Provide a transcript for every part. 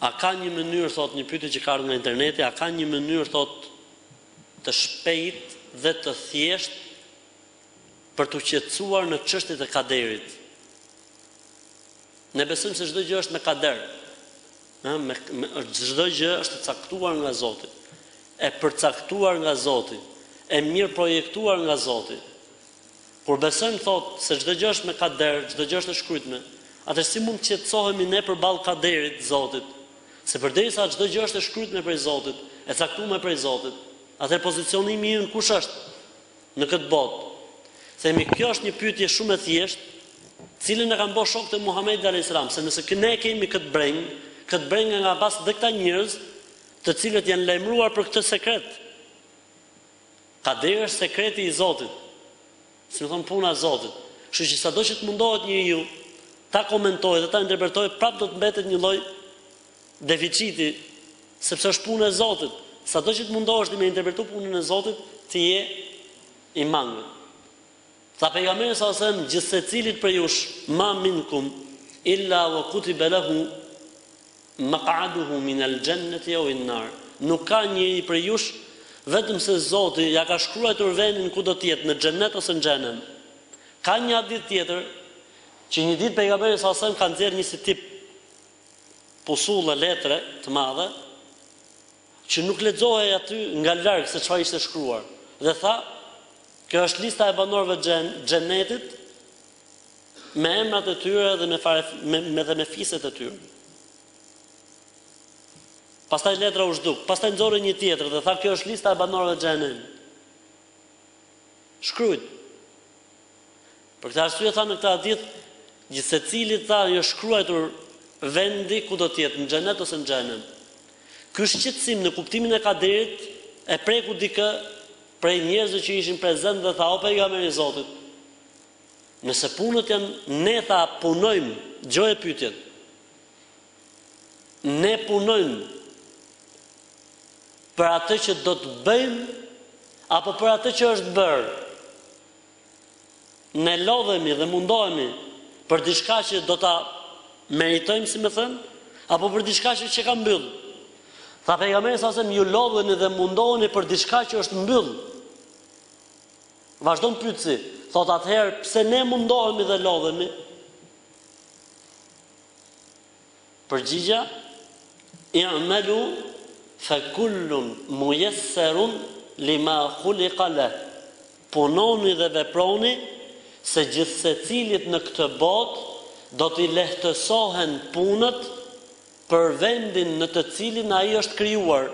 A ka një mënyrë thotë një pyetje që ka ardhur nga interneti, a ka një mënyrë thotë të shpejtë dhe të thjeshtë për t'u qetësuar në çështjet e kaderit? Ne besojmë se çdo gjë është me kader. Ë, me, me çdo gjë është e caktuar nga Zoti. E përcaktuar nga Zoti, e mirë projektuar nga Zoti. Kur besojmë, thotë, se çdo gjë është me kader, çdo gjë është e shkrytme, atëherë si mund të qetësohemi ne përballë kaderit të Zotit? Se përderisa çdo gjë është e shkrytme prej Zotit, e caktume prej Zotit, atëherë pozicionimi ynë kush është në këtë botë? Themi, kjo është një pyetje shumë e thjeshtë, të cilën e kanë bërë shokët e Muhamedit alejhi selam, se nëse ne e kemi këtë brengë, këtë brengë e kanë pas dhe këta njerëz, të cilët janë lajmëruar për këtë sekret, Kaderi është sekreti i Zotit. Si me thënë puna e Zotit. Kështu që sado që të mundohet njeriu ta komentojë dhe ta interpretojë, prapë do të mbetet një lloj deficiti, sepse është puna e Zotit. Sado që të mundohesh ti me interpretu punën e Zotit, ti je i mangët. Tha Pejgamberi sallallahu alejhi ve sellem gjithsecilit prej jush ma minkum illa wa kutiba lehu maq'aduhu min el xhenneti au en nar, nuk ka njeri prej jush vetëm se Zoti ja ka shkruajtur vendin ku do të jetë në xhennet ose në xhehenem. Ka një hadith tjetër që një ditë Pejgamberi sallallahu alejhi ve sellem ka nxjerrë një si tip pusulle, letre, të madhe, që nuk lexohej aty nga larg se çfarë ishte shkruar dhe tha, Kjo është lista e banorëve të Xhenetit me emrat e tyre dhe me, me dhe me fiset e tyre. Pastaj letra u zhduk, pastaj nxorri një tjetër dhe tha, Kjo është lista e banorëve të Xhehenemit. Shkrujt. Për këtë arsye tha në këtë hadith, gjithsecilit tha i është shkruajtur vendi ku do të jetë, në xhenet ose në xhehenem. Ky shqetësim në kuptimin e kaderit e preku dikë prej njerëzve që ishin prezent dhe tha o pejgamber i Zotit, nëse punët janë ne tha punojmë, dëgjoje pyetjen. Ne punojmë për atë që do të bëjmë apo për atë që është bërë. ne lodhemi dhe mundohemi për diçka që do ta meritojmë si me thënë, apo për diçka që që ka mbyll. Tha pejgamberi alejhi selam ju lodheni dhe mundoheni për diçka që është mbyll. Vazhdon pyetësi, thot atëherë pse ne mundohemi dhe lodhemi? Përgjigja, I'malu fa kullun mujassarun lima khuliqa leh, Punoni dhe veproni, se gjithsecilit në këtë botë do t'i lehtësohen punët për vendin në të cilin ai është krijuar.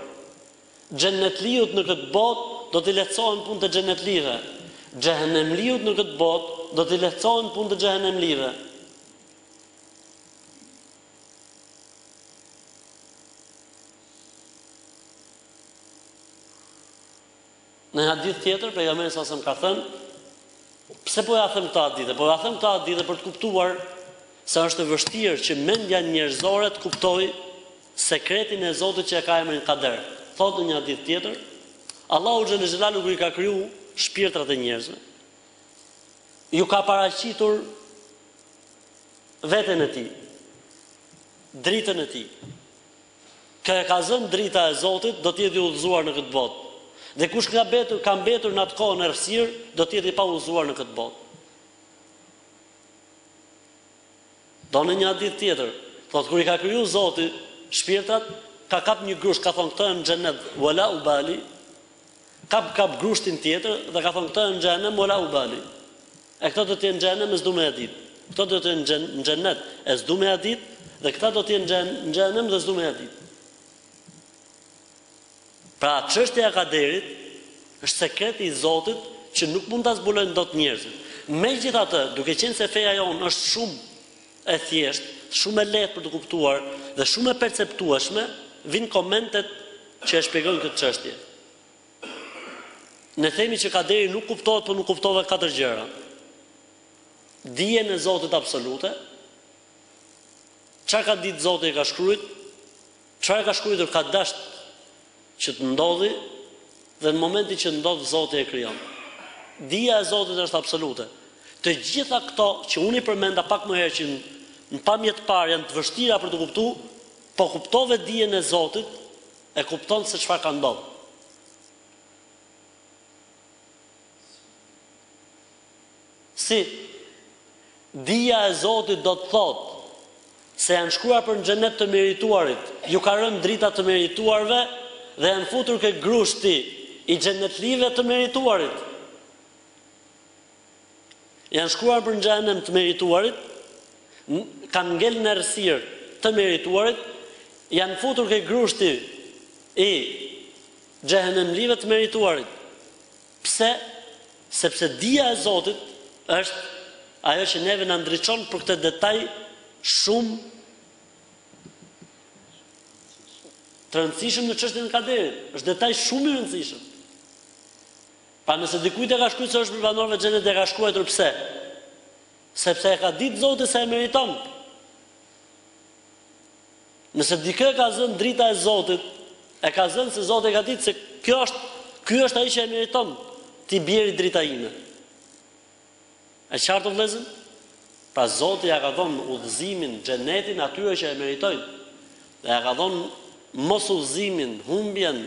Xhennetliut në këtë botë do t'i lehtësohen punët e xhennetlijve, xhehenemliut në këtë botë do t'i lehtësohen punët e xhehenemlijve. Në një hadith tjetër pejgamberi s.a.s. ka thënë, pse po jua them këto hadithe? Po jua them këto hadithe për të kuptuar se është e vështirë që mendja njerëzore të kuptojë sekretin e Zotit që e ka emrin Kader. Thotë në një hadith tjetër, Allahu xhele xhelaluhu kur i ka kriju shpirtrat e njerëzve, ju ka paraqitur Veten e tij. Dritën e tij. Kë e ka zënë drita e Zotit, do të jetë i udhëzuar në këtë botë. Dhe kush ka mbetur, ka mbetur në atë kohë në errësirë, do të jetë i paudhëzuar në këtë botë. Thotë në një hadith tjetër, thotë kur i ka kriju Zoti shpirtrat, ka kap një grusht, ka thonë këto në xhenet, wala ubali. Kap kap grushtin tjetër dhe ka thonë këto në xhehenem, wala ubali. E këto do të jenë në xhehenem e s'du me ja ditë. Këto do të jenë në xhennet e s'du me ja ditë dhe këta do të jenë në xhehenem dhe s'du me ja ditë. Pra çështja e kaderit është sekret i Zotit që nuk mund ta zbulojnë dot njerëzit. Megjithatë, duke qenë se feja jonë është shumë e thjeshtë, shumë e lehtë për t'u kuptuar dhe shumë e perceptueshme, vijnë komentet që e shpjegojnë këtë çështje. Ne themi që kaderi nuk kuptohet po nuk kuptove katër gjëra. Dijen e Zotit absolute, çfarë ka ditë Zoti e ka shkruajt, çfarë ka shkruajtur ka dasht që të ndodhi dhe në momentin që ndodh Zoti e krijon. Dija e Zotit është absolute. Të gjitha këto që unë i përmenda pak më herë që në pamje të parë janë të vështira për t'u kuptu, po kuptove dijen e Zotit, E kupton se çfarë ka ndodhur. Si, dija e Zotit do të thotë, se janë shkruar për në xhenet të merituarit, ju ka rënë drita të merituarve, dhe janë futur te grushti i xhenetlive të merituarit. Janë shkruar për në xhehenem të merituarit, kanë ngel në errësirë të merituarit, janë futur ke grushti i xhehenemlive të merituarit. Pse? Sepse dija e Zotit është ajo që neve na ndriçon për këtë detaj shumë të rëndësishëm në çështjen e kaderit. Është detaj shumë i rëndësishëm. Pra nëse dikujt e ka shkrujt se është për banor në xhenet e ka shkruajtur pse sepse e ka ditë Zoti se e meriton nëse dikë e ka zënë drita e Zotit e ka zënë se Zoti e ka ditë se kjo është ky është ai që e meriton t'i bjerë drita ime e qartë vëllezër pra Zoti ia ka dhënë udhëzimin xhenetin atyre që e meritojnë dhe ia ka dhënë mosudhëzimin humbjen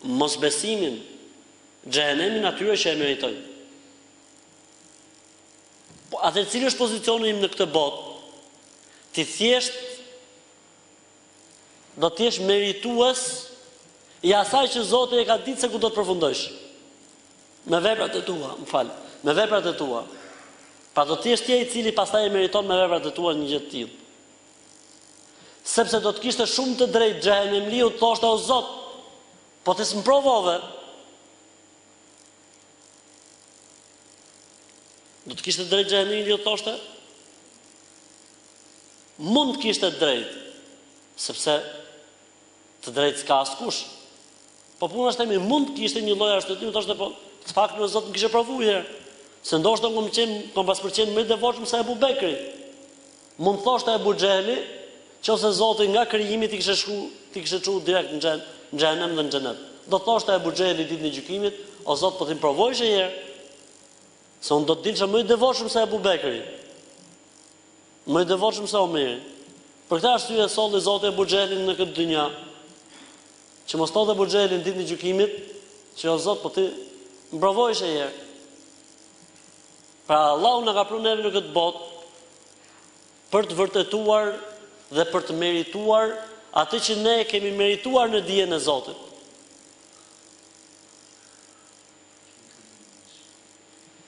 mosbesimin Xhehenemin atyre që e meritojnë. Po atëherë cili është pozicioni im në këtë botë? Ti thjesht do të jesh meritues i asaj që Zoti e ka ditë se ku do të përfundojsh. Me veprat e tua, më fal, me veprat e tua. Pra do të jesh ti ai i cili pastaj e meriton me veprat e tua një gjë të tillë. Sepse do të kishte shumë të drejtë xhehenemliu të thoshte o Zot, Po ti s'më provove, do të kishte drejtë xhehenemliu të thoshte? Mund të kishte drejtë, sepse të drejtë s'ka askush. Po puna është, themi, mund të kishte një lloj arsye, do thoshte po, në fakt, o Zot më kishe provu një herë. Se ndoshta unë më qenë, kam pas përqenë më i devotshëm se Abu Bekri. Mund të thoshte Ebu Xhehli, qoftë se Zoti nga krijimi t'i kishte shku, t'i kishte çu direkt në xhen, në xhehenem dhe në xhenet. Do të thoshte Ebu Xhehli Ditën e Gjykimit, O Zot, po të më provoje një herë, se unë do të dilsha më i devotshëm se Ebu Bekri, më i devotshëm se Omeri. Për këtë arsye e solli Zoti Ebu Xhehlin në këtë dynja, që mos thotë Ebu Xhehli në Ditën e Gjykimit, që O Zot, po ti më provojsh një herë. Pra Allahu na ka pru neve në këtë botë për të vërtetuar dhe për të merituar atë që ne kemi merituar në dijen e Zotit.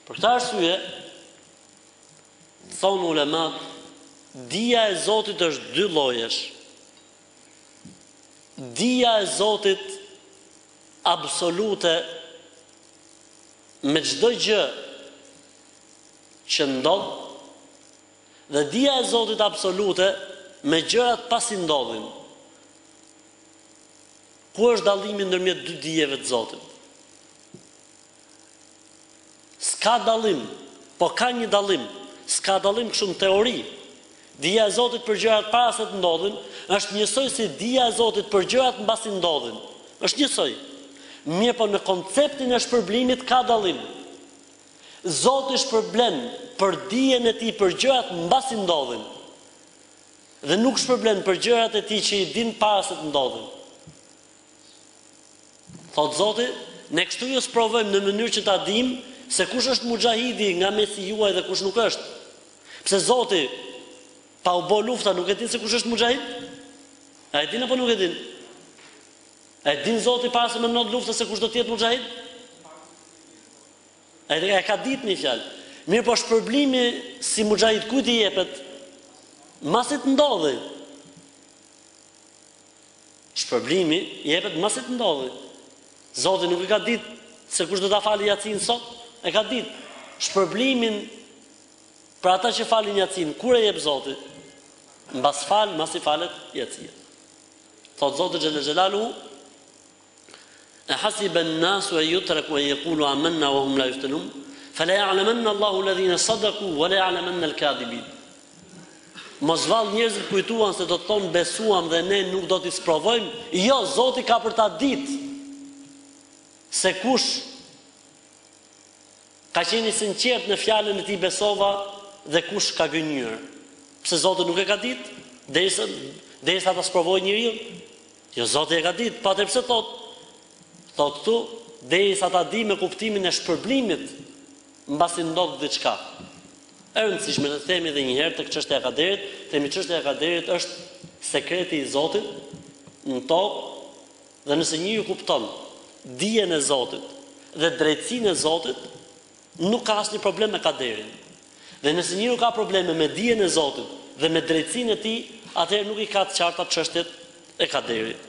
Për këtë arsye, thonë ulemat, dija e Zotit është dy llojesh. Dija e Zotit absolute me çdo gjë që ndodh dhe dija e Zotit absolute me gjërat pasi ndodhin. Ku është dallimi ndërmjet dy dijeve të Zotit? S'ka dallim, po ka një dallim, s'ka dallim kështu në teori, Dija e Zotit për gjërat para se të ndodhin është njësoj si dija e Zotit për gjërat mbasi ndodhin. Është njësoj. Mirëpo në konceptin e shpërblimit ka dallim. Zoti shpërblen për dijen e tij për gjërat mbasi ndodhin. Dhe nuk shpërblen për gjërat e tij që i din para se të ndodhin. Thotë Zoti, Ne kështu ju sprovojmë në mënyrë që ta dimë se kush është muxhahidi nga mesi juaj dhe kush nuk është. Pse Zoti, pa u bo lufta, nuk e din se kush është muxhahid? A e din apo nuk e din? A e din Zoti para se me ndodh lufta se kush do të jetë muxhahid? E ka ditë një fjalë. Mirëpo shpërblimi si muxhahid kujt i jepet? Masi t'ndodhi. Shpërblimi jepet masi të ndodhi. Zoti nuk e ka ditë se kush do ta falë jacinë sot? E ka ditë. Shpërblimin për ata që falin jacinë, kur e jep Zoti? Mbas falë, masi falet jacia. Thotë Zoti xhele xhelaluhu, Ahasiba an-nasu an yutraku an yaqulu amanna wa hum la yuftanun? Fala ya'lamanna Allahu alladhina sadaku wa la ya'lamanna al-kadhibin. Mos vallë njerëzit kujtuan se do të thonë besuam dhe ne nuk do t'i sprovojmë? Jo, Zoti ka për ta ditë se kush ka qenë i sinqertë në fjalën e tij besova dhe kush ka gënjyer. Pse Zoti nuk e ka ditë derisa derisa ta sprovojë njeriun? Jo Zoti e ka ditë, po atëherë pse thotë, thotë këtu, derisa ta di me kuptimin e shpërblimit, mbasi ndodh diçka. E rëndësishme të themi edhe një herë tek çështja e kaderit, themi çështja e kaderit është sekreti i Zotit në tokë dhe nëse njeriu kupton dijen e Zotit dhe drejtësinë e Zotit, Nuk ka asnjë problem me kaderin. Dhe nëse njeriu ka probleme me dijen e Zotit dhe me drejtësinë e Tij, atëherë nuk i ka të qarta çështjet e kaderit.